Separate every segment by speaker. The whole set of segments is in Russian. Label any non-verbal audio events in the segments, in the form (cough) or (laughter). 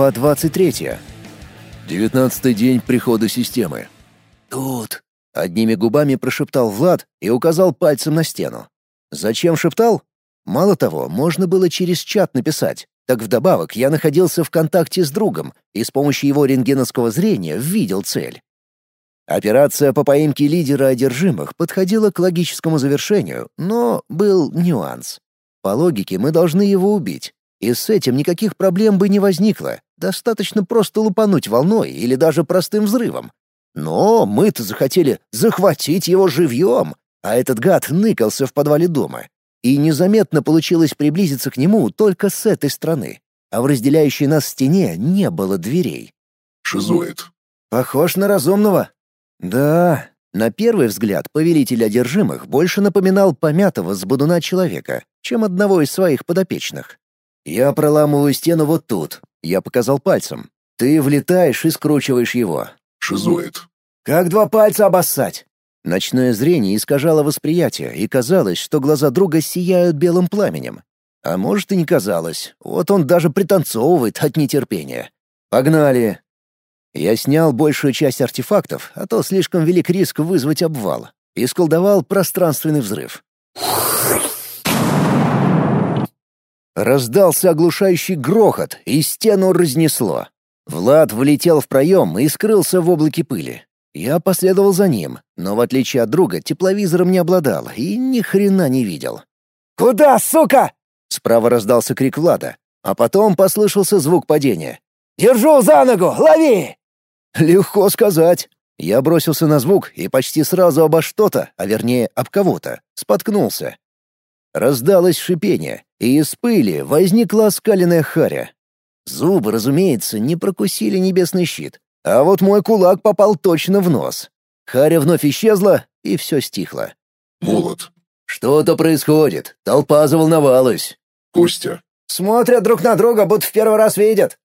Speaker 1: Глава 23. Девятнадцатый день прихода системы. «Тут!» — одними губами прошептал Влад и указал пальцем на стену. Зачем шептал? Мало того, можно было через чат написать. Так вдобавок я находился в контакте с другом и с помощью его рентгеновского зрения видел цель. Операция по поимке лидера одержимых подходила к логическому завершению, но был нюанс. По логике мы должны его убить, и с этим никаких проблем бы не возникло. Достаточно просто лупануть волной или даже простым взрывом. Но мы-то захотели захватить его живьем, а этот гад ныкался в подвале дома. И незаметно получилось приблизиться к нему только с этой стороны. А в разделяющей нас стене не было дверей.
Speaker 2: Шизоид.
Speaker 1: Похож на разумного. Да, на первый взгляд повелитель одержимых больше напоминал помятого с бодуна человека, чем одного из своих подопечных. «Я проламываю стену вот тут», — я показал пальцем. «Ты влетаешь и скручиваешь его».
Speaker 2: Шизоид.
Speaker 1: «Как два пальца обоссать?» Ночное зрение искажало восприятие, и казалось, что глаза друга сияют белым пламенем. А может и не казалось, вот он даже пританцовывает от нетерпения. «Погнали!» Я снял большую часть артефактов, а то слишком велик риск вызвать обвал, и сколдовал пространственный взрыв. Раздался оглушающий грохот, и стену разнесло. Влад влетел в проем и скрылся в облаке пыли. Я последовал за ним, но в отличие от друга тепловизором не обладал и ни хрена не видел. «Куда, сука?» Справа раздался крик Влада, а потом послышался звук падения. «Держу за ногу! Лови!» Легко сказать. Я бросился на звук и почти сразу обо что-то, а вернее об кого-то, споткнулся. Раздалось шипение, и из пыли возникла оскаленная харя. Зубы, разумеется, не прокусили небесный щит, а вот мой кулак попал точно в нос. Харя вновь исчезла, и все стихло.
Speaker 2: Молот.
Speaker 1: Что-то происходит, толпа заволновалась.
Speaker 2: Костя.
Speaker 1: Смотрят друг на друга, будто в первый раз видят.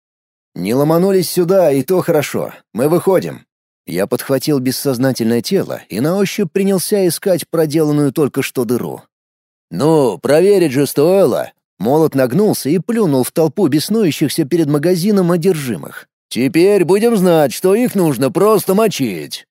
Speaker 1: Не ломанулись сюда, и то хорошо. Мы выходим. Я подхватил бессознательное тело и на ощупь принялся искать проделанную только что дыру. «Ну, проверить же стоило!» Молот нагнулся и плюнул в толпу беснующихся перед магазином одержимых. «Теперь будем знать, что их нужно просто мочить!»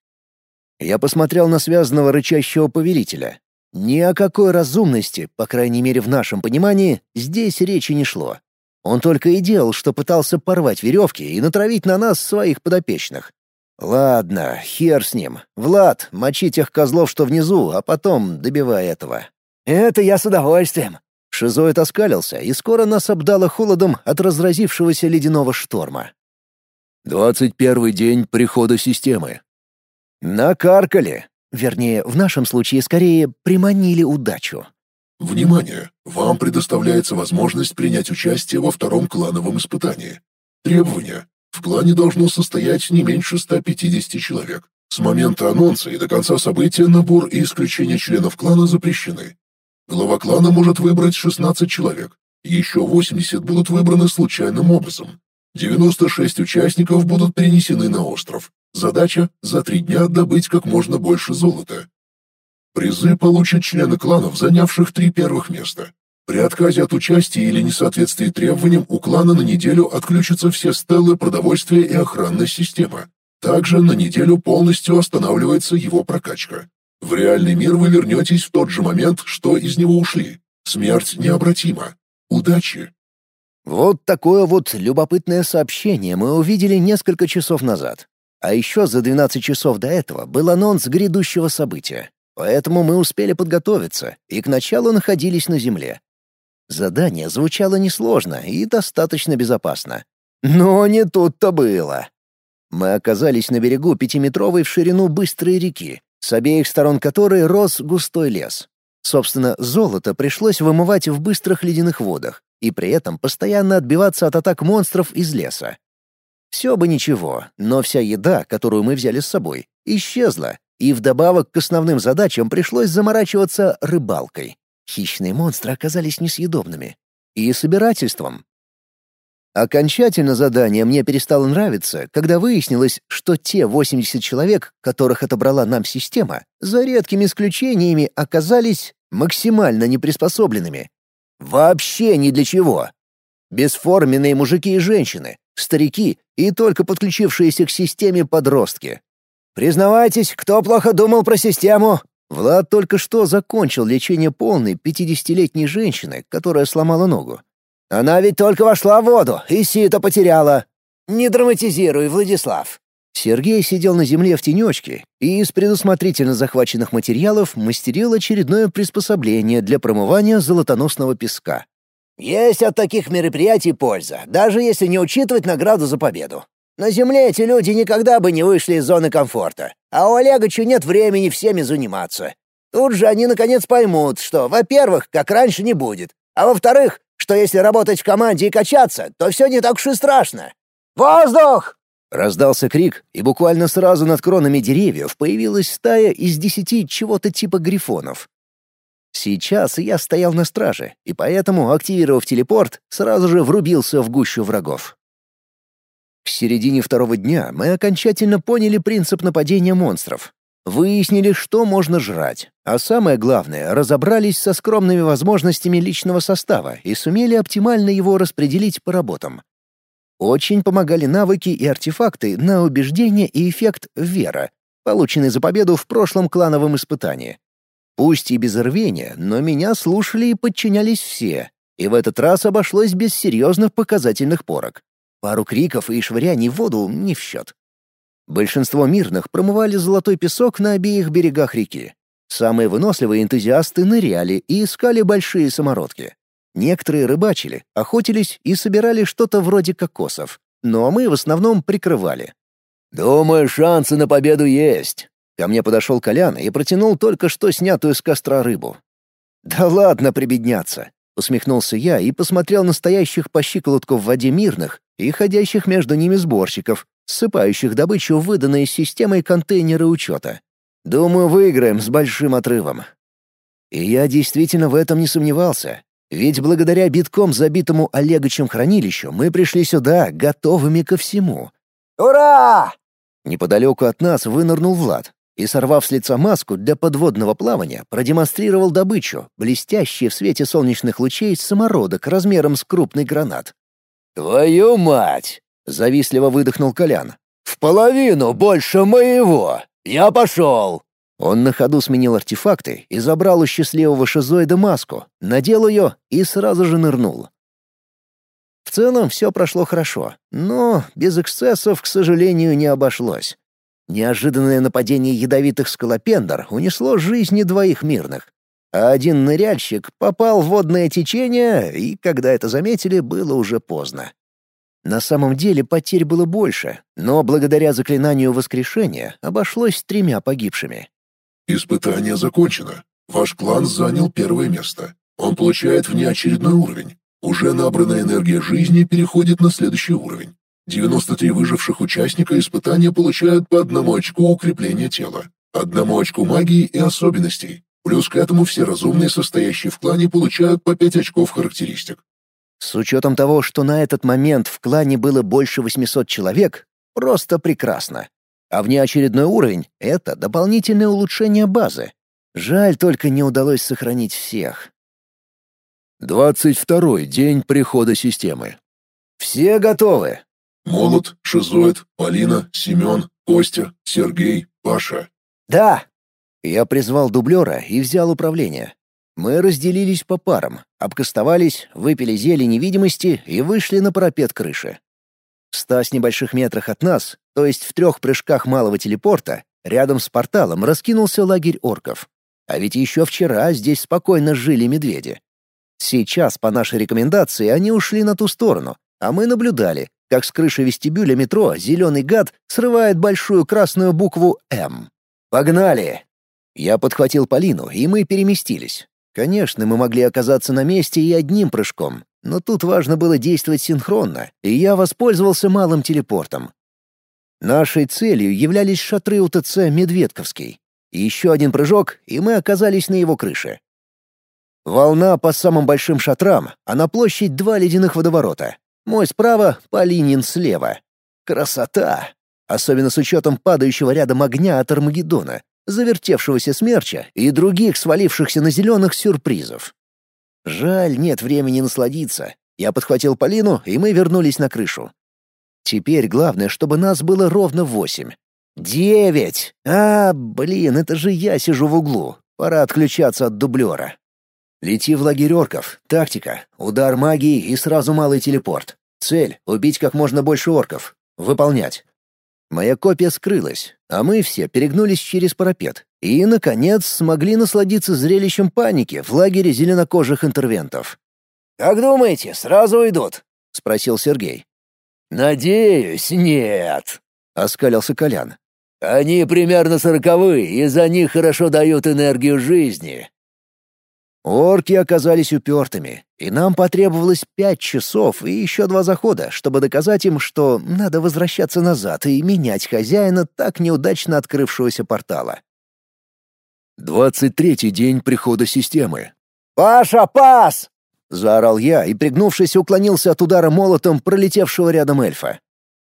Speaker 1: Я посмотрел на связанного рычащего повелителя. Ни о какой разумности, по крайней мере в нашем понимании, здесь речи не шло. Он только и делал, что пытался порвать веревки и натравить на нас своих подопечных. Ладно, хер с ним. Влад, мочи тех козлов, что внизу, а потом добивай этого. «Это я с удовольствием». Шизоид оскалился, и скоро нас обдало холодом от разразившегося ледяного шторма. «Двадцать первый день прихода системы». Накаркали. Вернее, в нашем случае скорее приманили удачу.
Speaker 2: Внимание! Вам предоставляется возможность принять участие во втором клановом испытании. Требования. В клане должно состоять не меньше 150 человек. С момента анонса и до конца события набор и исключение членов клана запрещены. Глава клана может выбрать 16 человек. Еще 80 будут выбраны случайным образом. 96 участников будут перенесены на остров. Задача – за три дня добыть как можно больше золота. Призы получат члены кланов, занявших три первых места. При отказе от участия или несоответствии требованиям у клана на неделю отключатся все стелы, продовольствие и охранная система. Также на неделю полностью останавливается его прокачка. В реальный мир вы вернетесь в тот же момент, что из него ушли. Смерть необратима. Удачи!»
Speaker 1: Вот такое вот любопытное сообщение мы увидели несколько часов назад. А еще за 12 часов до этого был анонс грядущего события. Поэтому мы успели подготовиться и к началу находились на земле. Задание звучало несложно и достаточно безопасно. Но не тут-то было. Мы оказались на берегу пятиметровой в ширину быстрой реки, с обеих сторон которой рос густой лес. Собственно, золото пришлось вымывать в быстрых ледяных водах и при этом постоянно отбиваться от атак монстров из леса. Все бы ничего, но вся еда, которую мы взяли с собой, исчезла, и вдобавок к основным задачам пришлось заморачиваться рыбалкой. Хищные монстры оказались несъедобными. И собирательством. Окончательно задание мне перестало нравиться, когда выяснилось, что те 80 человек, которых отобрала нам система, за редкими исключениями оказались максимально неприспособленными. Вообще ни для чего. Бесформенные мужики и женщины, старики и только подключившиеся к системе подростки. «Признавайтесь, кто плохо думал про систему?» Влад только что закончил лечение полной 50-летней женщины, которая сломала ногу. «Она ведь только вошла в воду и сито потеряла!» «Не драматизируй, Владислав!» Сергей сидел на земле в тенечке и из предусмотрительно захваченных материалов мастерил очередное приспособление для промывания золотоносного песка. «Есть от таких мероприятий польза, даже если не учитывать награду за победу. На Земле эти люди никогда бы не вышли из зоны комфорта, а у Олегача нет времени всеми заниматься. Тут же они наконец поймут, что, во-первых, как раньше не будет, а во-вторых, что если работать в команде и качаться, то все не так уж и страшно. «Воздух!» Раздался крик, и буквально сразу над кронами деревьев появилась стая из десяти чего-то типа грифонов. Сейчас я стоял на страже, и поэтому, активировав телепорт, сразу же врубился в гущу врагов. К середине второго дня мы окончательно поняли принцип нападения монстров. Выяснили, что можно жрать, а самое главное, разобрались со скромными возможностями личного состава и сумели оптимально его распределить по работам. Очень помогали навыки и артефакты на убеждение и эффект «вера», полученный за победу в прошлом клановом испытании. Пусть и без рвения, но меня слушали и подчинялись все, и в этот раз обошлось без серьезных показательных порок. Пару криков и швыряний в воду не в счет. Большинство мирных промывали золотой песок на обеих берегах реки. Самые выносливые энтузиасты ныряли и искали большие самородки. Некоторые рыбачили, охотились и собирали что-то вроде кокосов, но мы в основном прикрывали. «Думаю, шансы на победу есть». Ко мне подошел Колян и протянул только что снятую с костра рыбу. «Да ладно прибедняться!» — усмехнулся я и посмотрел на стоящих по щиколотку в воде мирных и ходящих между ними сборщиков, ссыпающих добычу в выданные системой контейнеры учета. Думаю, выиграем с большим отрывом. И я действительно в этом не сомневался. Ведь благодаря битком забитому Олегочем хранилищу мы пришли сюда готовыми ко всему. «Ура!» Неподалеку от нас вынырнул Влад и, сорвав с лица маску для подводного плавания, продемонстрировал добычу, блестящие в свете солнечных лучей самородок размером с крупный гранат. «Твою мать!» — завистливо выдохнул Колян. «В половину больше моего! Я пошел!» Он на ходу сменил артефакты и забрал у счастливого шизоида маску, надел ее и сразу же нырнул. В целом все прошло хорошо, но без эксцессов, к сожалению, не обошлось. Неожиданное нападение ядовитых скалопендр унесло жизни двоих мирных. А один ныряльщик попал в водное течение, и, когда это заметили, было уже поздно. На самом деле потерь было больше, но благодаря заклинанию воскрешения обошлось тремя погибшими.
Speaker 2: «Испытание закончено. Ваш клан занял первое место. Он получает внеочередной уровень. Уже набранная энергия жизни переходит на следующий уровень. 93 выживших участника испытания получают по одному очку укрепления тела, одному очку магии и особенностей. Плюс к этому все разумные, состоящие в клане, получают по 5 очков характеристик.
Speaker 1: С учетом того, что на этот момент в клане было больше 800 человек, просто прекрасно. А внеочередной уровень — это дополнительное улучшение базы. Жаль, только не удалось сохранить всех.
Speaker 2: Двадцать второй день прихода системы.
Speaker 1: Все готовы.
Speaker 2: Молот, Шизоид, Полина, Семен, Костя, Сергей, Паша.
Speaker 1: Да. Я призвал дублера и взял управление. Мы разделились по парам, обкастовались, выпили зелье невидимости и вышли на парапет крыши. В ста с небольших метрах от нас, то есть в трех прыжках малого телепорта, рядом с порталом раскинулся лагерь орков. А ведь еще вчера здесь спокойно жили медведи. Сейчас, по нашей рекомендации, они ушли на ту сторону, а мы наблюдали, как с крыши вестибюля метро зеленый гад срывает большую красную букву «М». «Погнали!» Я подхватил Полину, и мы переместились. Конечно, мы могли оказаться на месте и одним прыжком, но тут важно было действовать синхронно, и я воспользовался малым телепортом. Нашей целью являлись шатры УТЦ «Медведковский». Еще один прыжок, и мы оказались на его крыше. Волна по самым большим шатрам, а на площадь два ледяных водоворота. Мой справа, Полинин слева. Красота! Особенно с учетом падающего рядом огня от Армагеддона, завертевшегося смерча и других свалившихся на зеленых сюрпризов. Жаль, нет времени насладиться. Я подхватил Полину, и мы вернулись на крышу. Теперь главное, чтобы нас было ровно восемь. Девять! А, блин, это же я сижу в углу. Пора отключаться от дублера. Лети в лагерь орков. Тактика. Удар магии и сразу малый телепорт. Цель — убить как можно больше орков. Выполнять. Моя копия скрылась, а мы все перегнулись через парапет и, наконец, смогли насладиться зрелищем паники в лагере зеленокожих интервентов. «Как думаете, сразу уйдут?» — спросил Сергей.
Speaker 3: «Надеюсь, нет», — оскалился Колян. «Они примерно сороковые, и за них хорошо дают энергию жизни».
Speaker 1: Орки оказались упертыми, и нам потребовалось пять часов и еще два захода, чтобы доказать им, что надо возвращаться назад и менять хозяина так неудачно открывшегося портала.
Speaker 2: Двадцать третий день прихода системы.
Speaker 1: «Паша, пас!» — заорал я и, пригнувшись, уклонился от удара молотом пролетевшего рядом эльфа.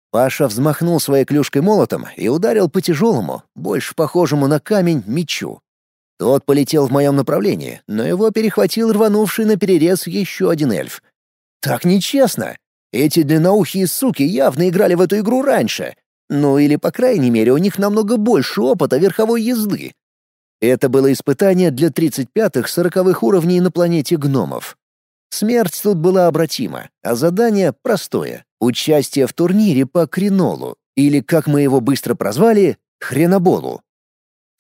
Speaker 1: Паша взмахнул своей клюшкой молотом и ударил по тяжелому, больше похожему на камень, мечу. Тот полетел в моем направлении, но его перехватил рванувший на перерез еще один эльф. Так нечестно. Эти длинноухие суки явно играли в эту игру раньше. Ну или, по крайней мере, у них намного больше опыта верховой езды. Это было испытание для 35-40 уровней на планете гномов. Смерть тут была обратима, а задание простое — участие в турнире по кринолу, или, как мы его быстро прозвали, хреноболу.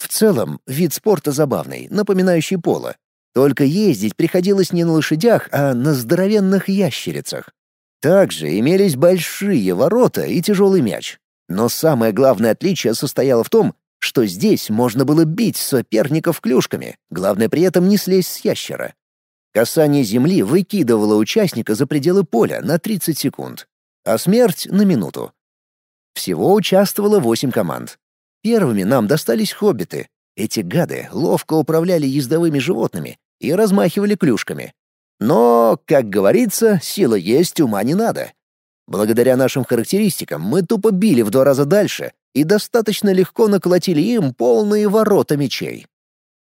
Speaker 1: В целом, вид спорта забавный, напоминающий поло. Только ездить приходилось не на лошадях, а на здоровенных ящерицах. Также имелись большие ворота и тяжелый мяч. Но самое главное отличие состояло в том, что здесь можно было бить соперников клюшками, главное при этом не слезть с ящера. Касание земли выкидывало участника за пределы поля на 30 секунд, а смерть — на минуту. Всего участвовало восемь команд. Первыми нам достались хоббиты. Эти гады ловко управляли ездовыми животными и размахивали клюшками. Но, как говорится, сила есть, ума не надо. Благодаря нашим характеристикам мы тупо били в два раза дальше и достаточно легко наколотили им полные ворота мечей.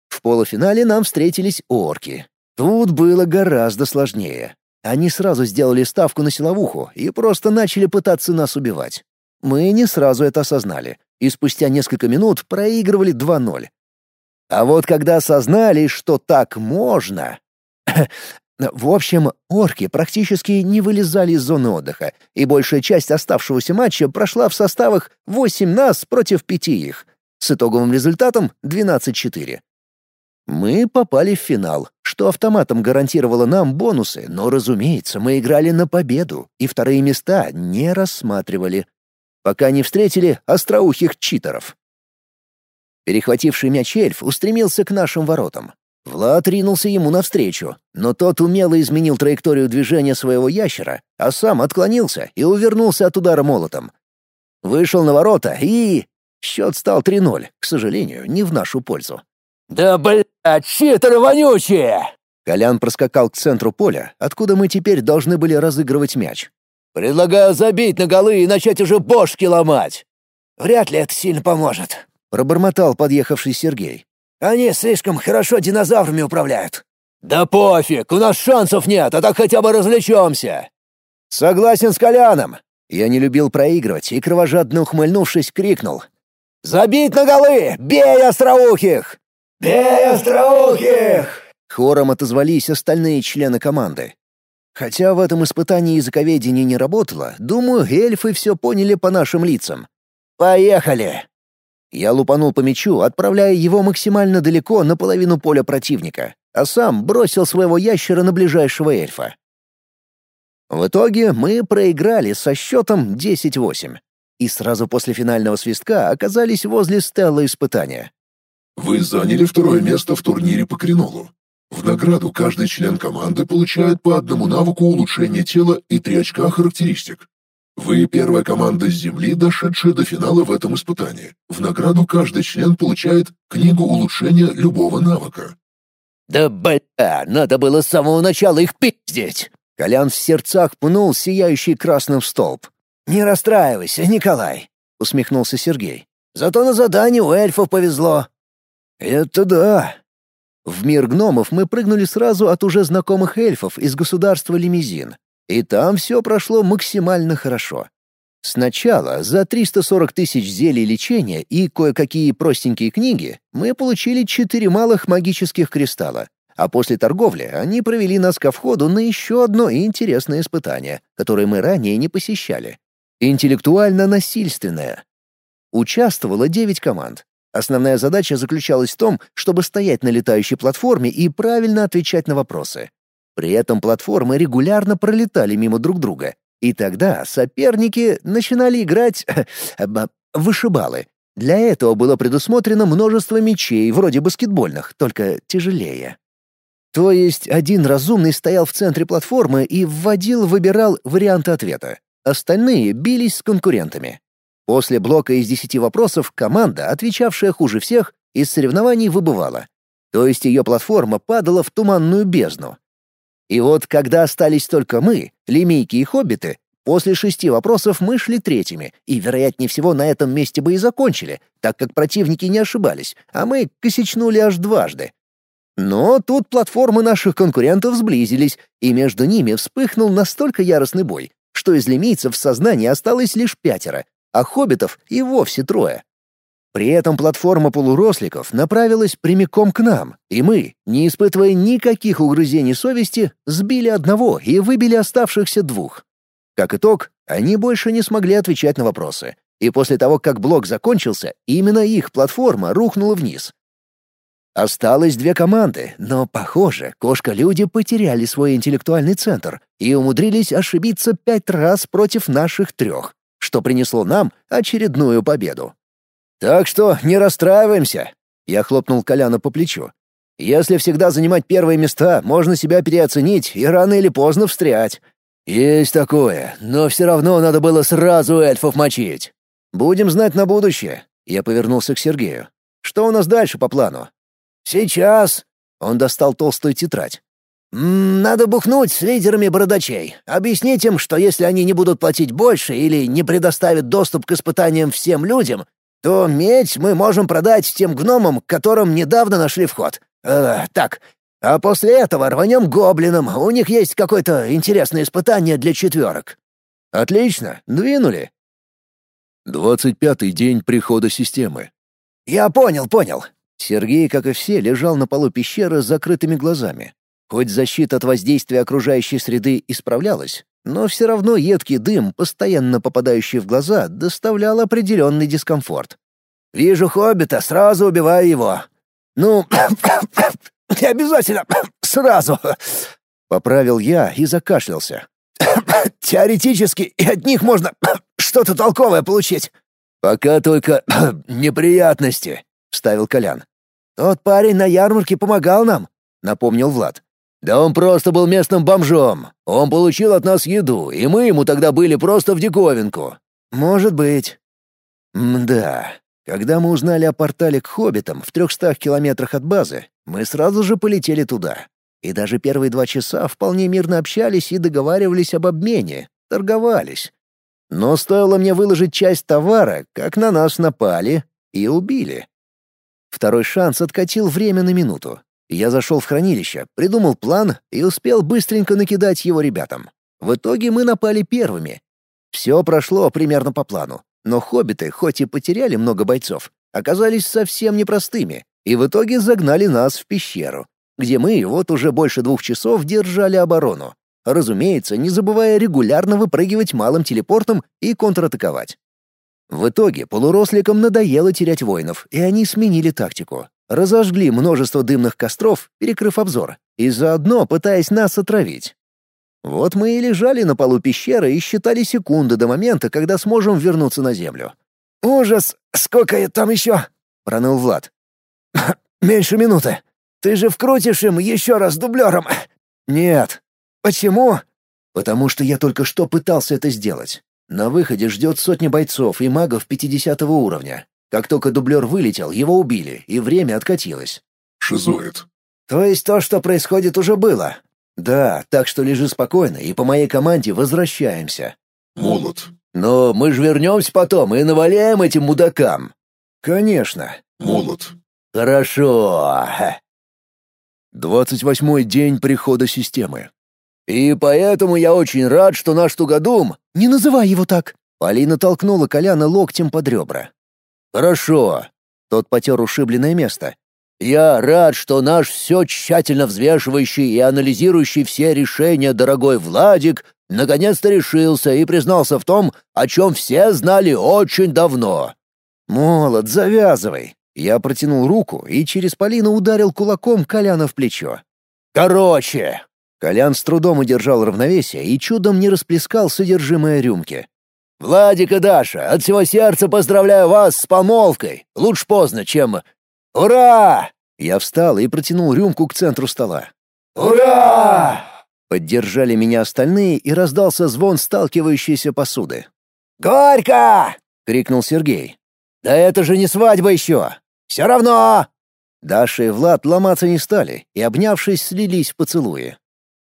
Speaker 1: В полуфинале нам встретились орки, Тут было гораздо сложнее. Они сразу сделали ставку на силовуху и просто начали пытаться нас убивать. Мы не сразу это осознали, и спустя несколько минут проигрывали 2-0. А вот когда осознали, что так можно... (laughs) В общем, орки практически не вылезали из зоны отдыха, и большая часть оставшегося матча прошла в составах 8 нас против 5 их, с итоговым результатом 12-4. Мы попали в финал, что автоматом гарантировало нам бонусы, но, разумеется, мы играли на победу и вторые места не рассматривали, пока не встретили остроухих читеров. Перехвативший мяч эльф устремился к нашим воротам. Влад ринулся ему навстречу, но тот умело изменил траекторию движения своего ящера, а сам отклонился и увернулся от удара молотом. Вышел на ворота и... Счет стал 3-0, к сожалению, не в нашу пользу.
Speaker 3: «Да блядь, читеры вонючие!»
Speaker 1: Колян проскакал к центру поля, откуда мы теперь должны были разыгрывать мяч.
Speaker 3: «Предлагаю забить на голы и начать уже бошки ломать!»
Speaker 4: «Вряд ли это сильно поможет», —
Speaker 1: пробормотал подъехавший Сергей.
Speaker 4: «Они слишком хорошо динозаврами управляют».
Speaker 3: «Да пофиг, у нас шансов нет, а так хотя бы развлечемся!»
Speaker 1: «Согласен с Коляном!» Я не любил проигрывать и, кровожадно ухмыльнувшись, крикнул.
Speaker 3: «Забить на голы! Бей остроухих!»
Speaker 4: «Бей остроухих!»
Speaker 1: Хором отозвались остальные члены команды. Хотя в этом испытании языковедение не работало, думаю, эльфы все поняли по нашим лицам. «Поехали!» Я лупанул по мячу, отправляя его максимально далеко на половину поля противника, а сам бросил своего ящера на ближайшего эльфа. В итоге мы проиграли со счетом 10-8 и сразу после финального свистка оказались возле стелла испытания.
Speaker 2: Вы заняли второе место в турнире по кринолу. В награду каждый член команды получает по одному навыку улучшения тела и три очка характеристик. Вы первая команда с Земли, дошедшая до финала в этом испытании. В награду каждый член получает книгу улучшения любого навыка.
Speaker 3: «Да бля, надо было с самого начала их пиздить!»
Speaker 1: Колян в сердцах пнул сияющий красным столб.
Speaker 4: «Не расстраивайся, Николай», — усмехнулся Сергей. «Зато на задании у эльфов повезло.
Speaker 1: «Это да!» В мир гномов мы прыгнули сразу от уже знакомых эльфов из государства Лимизин, и там все прошло максимально хорошо. Сначала за 340 тысяч зелий лечения и кое-какие простенькие книги мы получили четыре малых магических кристалла, а после торговли они провели нас ко входу на еще одно интересное испытание, которое мы ранее не посещали. Интеллектуально-насильственное. Участвовало девять команд. Основная задача заключалась в том, чтобы стоять на летающей платформе и правильно отвечать на вопросы. При этом платформы регулярно пролетали мимо друг друга, и тогда соперники начинали играть (laughs) вышибалы. Для этого было предусмотрено множество мечей, вроде баскетбольных, только тяжелее. То есть один разумный стоял в центре платформы и вводил-выбирал варианты ответа. Остальные бились с конкурентами. После блока из десяти вопросов команда, отвечавшая хуже всех, из соревнований выбывала. То есть ее платформа падала в туманную бездну. И вот когда остались только мы, лимейки и хоббиты, после шести вопросов мы шли третьими, и, вероятнее всего, на этом месте бы и закончили, так как противники не ошибались, а мы косячнули аж дважды. Но тут платформы наших конкурентов сблизились, и между ними вспыхнул настолько яростный бой, что из лимейцев в сознании осталось лишь пятеро, а хоббитов и вовсе трое. При этом платформа полуросликов направилась прямиком к нам, и мы, не испытывая никаких угрызений совести, сбили одного и выбили оставшихся двух. Как итог, они больше не смогли отвечать на вопросы, и после того, как блок закончился, именно их платформа рухнула вниз. Осталось две команды, но, похоже, кошка-люди потеряли свой интеллектуальный центр и умудрились ошибиться пять раз против наших трех, что принесло нам очередную победу. Так что не расстраиваемся. Я хлопнул Коляна по плечу. Если всегда занимать первые места, можно себя переоценить и рано или поздно встрять. Есть такое, но все равно надо было сразу эльфов мочить. Будем знать на будущее. Я повернулся к Сергею. Что у нас дальше по плану? Сейчас. Он достал толстую тетрадь. «Надо бухнуть с лидерами бородачей. Объяснить им, что если они не будут платить больше или не предоставят доступ к испытаниям всем людям, то медь мы можем продать тем гномам, которым недавно нашли вход. Э, так, а после этого рванем гоблинам, у них есть какое-то интересное испытание для четверок». «Отлично, двинули».
Speaker 2: Двадцать пятый день прихода системы.
Speaker 1: «Я понял, понял». Сергей, как и все, лежал на полу пещеры с закрытыми глазами. Хоть защита от воздействия окружающей среды исправлялась, но все равно едкий дым, постоянно попадающий в глаза, доставлял определенный дискомфорт. «Вижу хоббита, сразу убиваю его». «Ну, (coughs) не обязательно (coughs) сразу», — поправил я и закашлялся. (coughs) «Теоретически и от них можно что-то толковое получить». «Пока только неприятности», — вставил Колян. «Тот парень на ярмарке помогал нам», — напомнил Влад. «Да он просто был местным бомжом. Он получил от нас еду, и мы ему тогда были просто в диковинку». «Может быть». «Мда. Когда мы узнали о портале к хоббитам в трехстах километрах от базы, мы сразу же полетели туда. И даже первые два часа вполне мирно общались и договаривались об обмене, торговались. Но стоило мне выложить часть товара, как на нас напали и убили. Второй шанс откатил время на минуту. Я зашел в хранилище, придумал план и успел быстренько накидать его ребятам. В итоге мы напали первыми. Все прошло примерно по плану, но хоббиты, хоть и потеряли много бойцов, оказались совсем непростыми и в итоге загнали нас в пещеру, где мы вот уже больше двух часов держали оборону. Разумеется, не забывая регулярно выпрыгивать малым телепортом и контратаковать. В итоге полуросликам надоело терять воинов, и они сменили тактику разожгли множество дымных костров, перекрыв обзор, и заодно пытаясь нас отравить. Вот мы и лежали на полу пещеры и считали секунды до момента, когда сможем вернуться на землю. «Ужас! Сколько там еще?» — проныл Влад. «Меньше минуты. Ты же вкрутишь им еще раз дублером!» «Нет». «Почему?» «Потому что я только что пытался это сделать. На выходе ждет сотни бойцов и магов 50 уровня. Как только дублер вылетел, его убили, и время откатилось.
Speaker 2: Шизоид.
Speaker 1: То есть то, что происходит, уже было? Да, так что лежи спокойно, и по моей команде возвращаемся.
Speaker 2: Молот.
Speaker 3: Но мы же вернемся потом и наваляем этим мудакам.
Speaker 1: Конечно.
Speaker 2: Молот.
Speaker 3: Хорошо.
Speaker 2: Двадцать восьмой день прихода системы.
Speaker 3: И поэтому я очень рад, что наш тугодум...
Speaker 1: Не называй его так. Полина толкнула Коляна локтем под ребра.
Speaker 3: «Хорошо». Тот потер ушибленное место. «Я рад, что наш все тщательно взвешивающий и анализирующий все решения дорогой Владик наконец-то решился и признался в том, о чем все знали очень давно».
Speaker 1: «Молод, завязывай!» Я протянул руку и через Полину ударил кулаком Коляна в плечо.
Speaker 3: «Короче!»
Speaker 1: Колян с трудом удержал равновесие и чудом не расплескал содержимое рюмки.
Speaker 3: «Владик и Даша, от всего сердца поздравляю вас с помолвкой. Лучше поздно, чем... Ура!»
Speaker 1: Я встал и протянул рюмку к центру стола.
Speaker 3: «Ура!»
Speaker 1: Поддержали меня остальные, и раздался звон сталкивающейся посуды.
Speaker 3: «Горько!» — крикнул Сергей.
Speaker 4: «Да это же не свадьба еще! Все равно!»
Speaker 1: Даша и Влад ломаться не стали и, обнявшись, слились в поцелуи.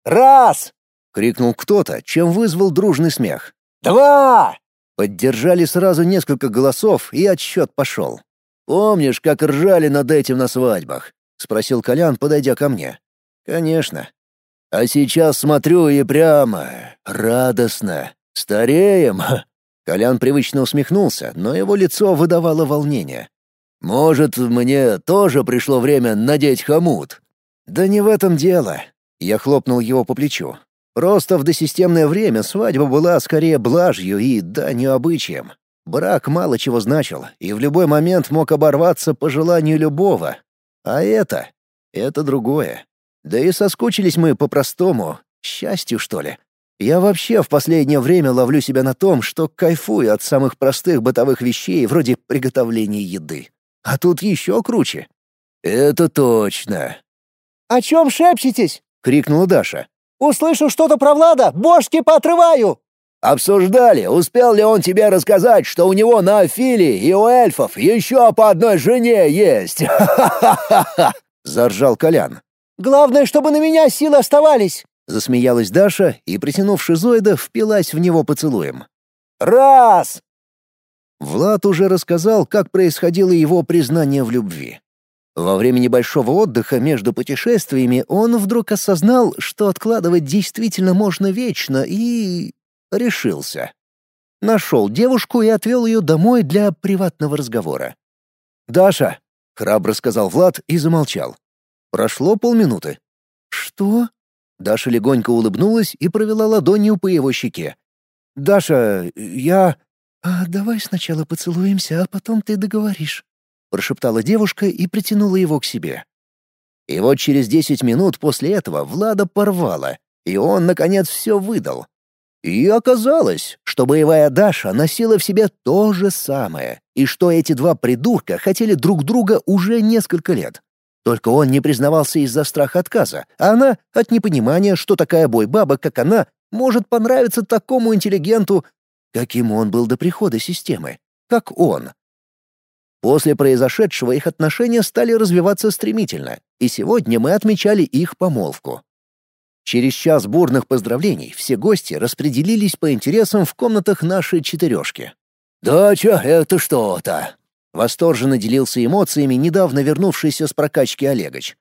Speaker 4: «Раз!»
Speaker 1: — крикнул кто-то, чем вызвал дружный смех.
Speaker 4: «Два!»
Speaker 1: Поддержали сразу несколько голосов, и отсчет пошел. «Помнишь, как ржали над этим на свадьбах?» — спросил Колян, подойдя ко мне. «Конечно. А сейчас смотрю и прямо... радостно. Стареем!» (laughs) Колян привычно усмехнулся, но его лицо выдавало волнение. «Может, мне тоже пришло время надеть хомут?» «Да не в этом дело». Я хлопнул его по плечу. Просто в досистемное время свадьба была скорее блажью и данью обычаям. Брак мало чего значил, и в любой момент мог оборваться по желанию любого. А это... это другое. Да и соскучились мы по-простому, счастью, что ли. Я вообще в последнее время ловлю себя на том, что кайфую от самых простых бытовых вещей вроде приготовления еды. А тут еще круче. «Это точно!»
Speaker 4: «О чем шепчетесь?»
Speaker 1: — крикнула Даша.
Speaker 4: «Услышу что-то про Влада, бошки поотрываю!»
Speaker 3: «Обсуждали, успел ли он тебе рассказать, что у него на Афиле и у эльфов еще по одной жене есть!» «Ха-ха-ха-ха!» (laughs)
Speaker 1: — заржал Колян.
Speaker 4: «Главное, чтобы на меня силы оставались!»
Speaker 1: Засмеялась Даша и, притянув шизоида, впилась в него поцелуем.
Speaker 4: «Раз!»
Speaker 1: Влад уже рассказал, как происходило его признание в любви. Во время небольшого отдыха между путешествиями он вдруг осознал, что откладывать действительно можно вечно, и... решился. Нашел девушку и отвел ее домой для приватного разговора. «Даша!» — храбро сказал Влад и замолчал. Прошло полминуты. «Что?» Даша легонько улыбнулась и провела ладонью по его щеке. «Даша, я...» «А давай сначала поцелуемся, а потом ты договоришь», — прошептала девушка и притянула его к себе. И вот через десять минут после этого Влада порвала, и он, наконец, все выдал. И оказалось, что боевая Даша носила в себе то же самое, и что эти два придурка хотели друг друга уже несколько лет. Только он не признавался из-за страха отказа, а она — от непонимания, что такая бойбаба, как она, может понравиться такому интеллигенту, каким он был до прихода системы, как он. После произошедшего их отношения стали развиваться стремительно, и сегодня мы отмечали их помолвку. Через час бурных поздравлений все гости распределились по интересам в комнатах нашей четырешки.
Speaker 3: «Дача — это что-то!»
Speaker 1: Восторженно делился эмоциями недавно вернувшийся с прокачки Олегач.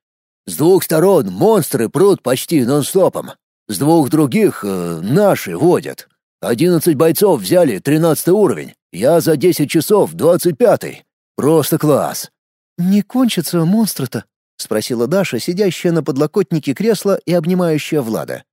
Speaker 3: «С двух сторон монстры прут почти нон-стопом. С двух других э, наши водят. Одиннадцать бойцов взяли тринадцатый уровень. Я за десять часов двадцать пятый. Просто класс!»
Speaker 1: «Не кончатся монстры-то?» — спросила Даша, сидящая на подлокотнике кресла и обнимающая Влада.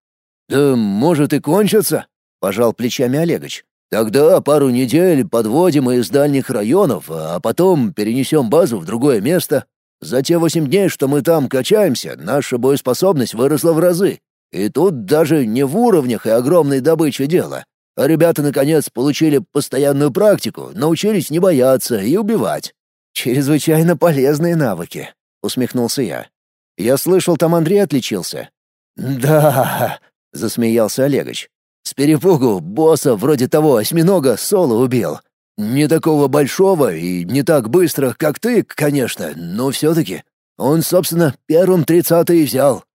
Speaker 3: «Да, может, и кончатся», — пожал плечами Олегач. Тогда пару недель подводим из дальних районов, а потом перенесем базу в другое место. За те восемь дней, что мы там качаемся, наша боеспособность выросла в разы. И тут даже не в уровнях и огромной добыче дело. А ребята, наконец, получили постоянную практику, научились не бояться и убивать.
Speaker 1: «Чрезвычайно полезные навыки», — усмехнулся я. «Я слышал, там Андрей отличился».
Speaker 3: «Да», (laughs) — засмеялся Олегович. С перепугу босса вроде того осьминога соло убил. Не такого большого и не так быстро, как ты, конечно, но все-таки. Он, собственно, первым тридцатый взял.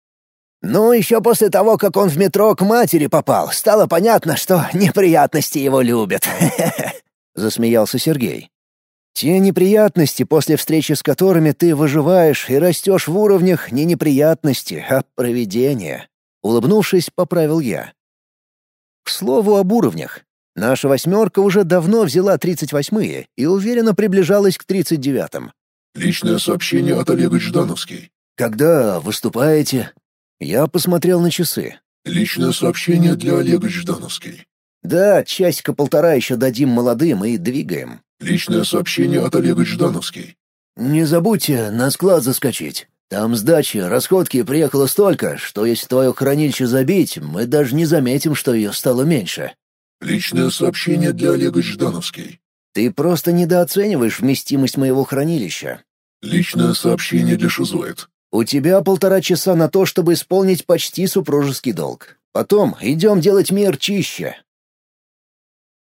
Speaker 4: Ну, еще после того, как он в метро к матери попал, стало понятно, что неприятности его любят. (laughs)
Speaker 1: Засмеялся Сергей. Те неприятности, после встречи с которыми ты выживаешь и растешь в уровнях, не неприятности, а провидение. Улыбнувшись, поправил я. К слову об уровнях. Наша «восьмерка» уже давно взяла 38-е и уверенно приближалась к 39-м.
Speaker 2: Личное сообщение от Олега Ждановский.
Speaker 1: «Когда выступаете?» Я посмотрел на часы.
Speaker 2: Личное сообщение для Олега Ждановский.
Speaker 1: «Да, часика-полтора еще дадим молодым и двигаем».
Speaker 2: Личное сообщение от Олега Ждановский.
Speaker 3: «Не забудьте на склад заскочить. Там сдачи, расходки приехало столько, что если твое хранилище забить, мы даже не заметим, что ее стало меньше».
Speaker 2: Личное сообщение для Олега Ждановский.
Speaker 1: «Ты просто недооцениваешь вместимость моего хранилища».
Speaker 2: Личное сообщение для Шизоид.
Speaker 1: «У тебя полтора часа на то, чтобы исполнить почти супружеский долг. Потом идем делать мир чище.